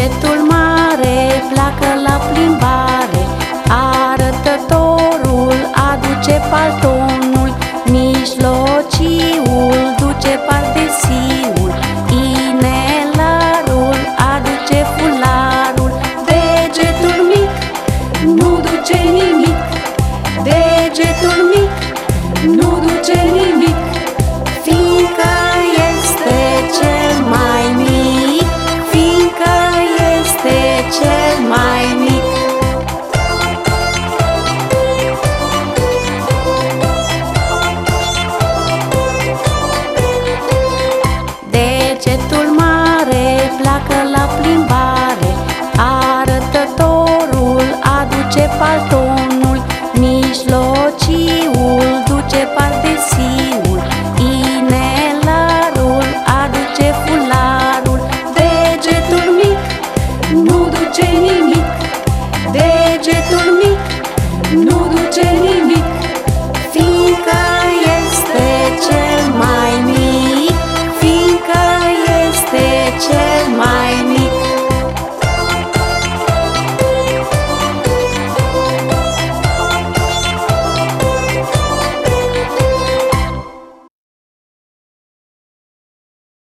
Degetul mare pleacă la plimbare. Arătătorul aduce paltonul Mijlociul duce pardesiul Inelarul aduce fularul. Degetul mic nu duce nimic. Degetul mic nu duce nimic. degetul mare pleacă la plimbare. Arătătorul aduce paltonul Mijlociul duce pardesiul Inelarul aduce fularul. Degetul mic nu duce nimic. Degetul mic nu duce nimic.